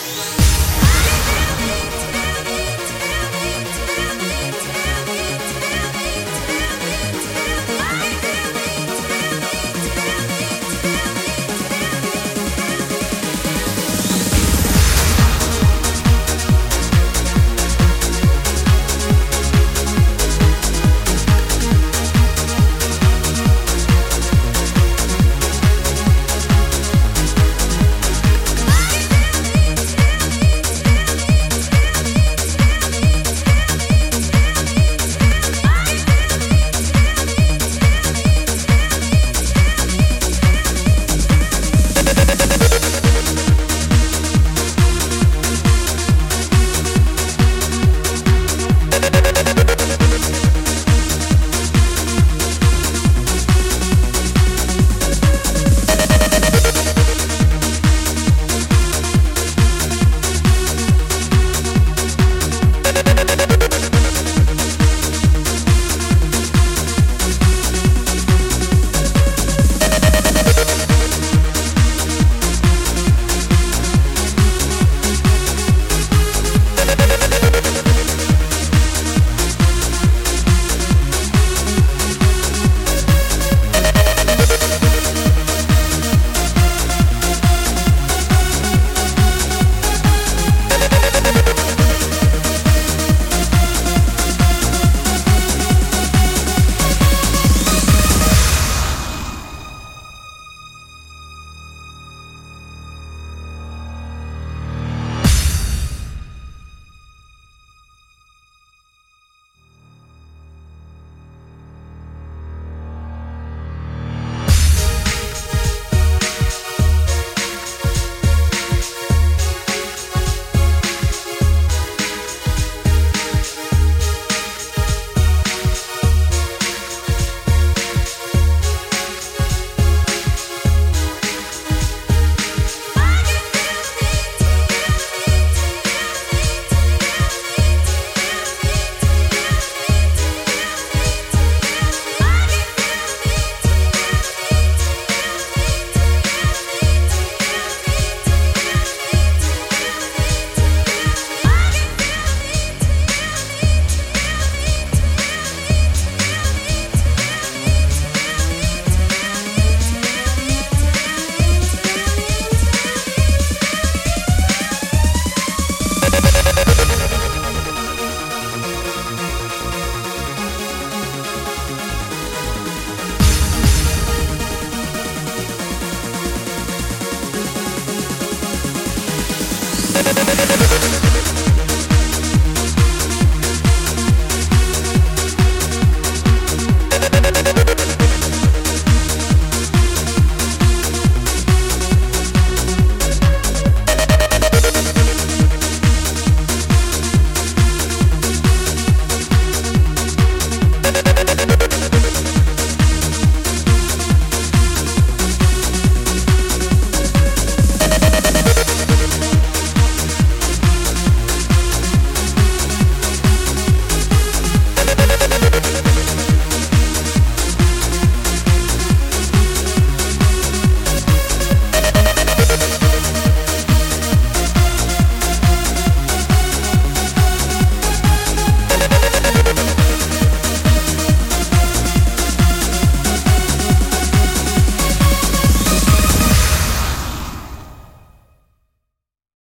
Bye.